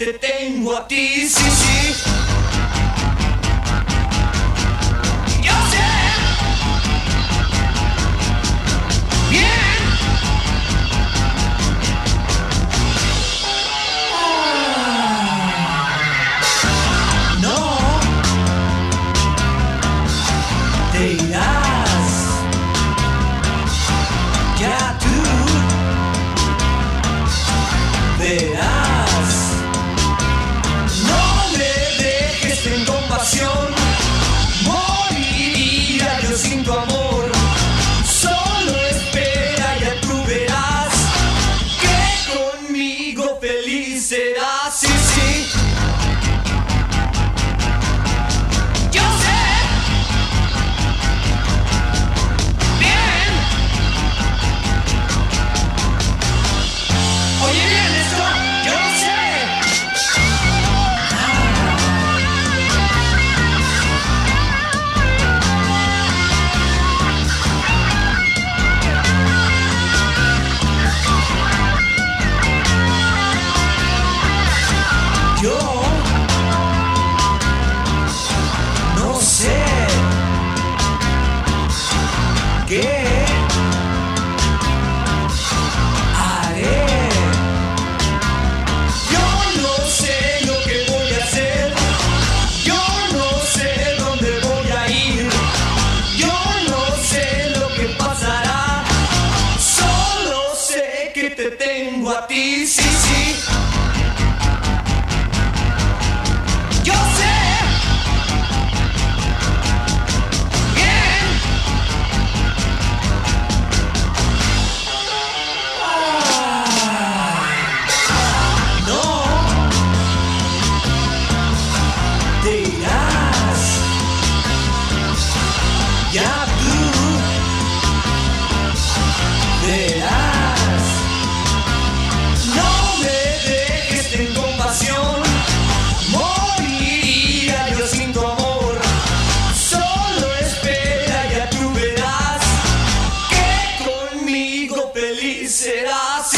a ti, sí, sí. Yo sé. Bien. No. Te irás. Ya tú verás. Qué haré. Yo no sé lo que voy a hacer. Yo no sé dónde voy a ir. Yo no sé lo que pasará. Solo sé que te tengo a ti. Sí, ya tú verás. No me dejes en compasión, moriría yo sin tu amor. Solo espera, ya tú verás que conmigo feliz serás.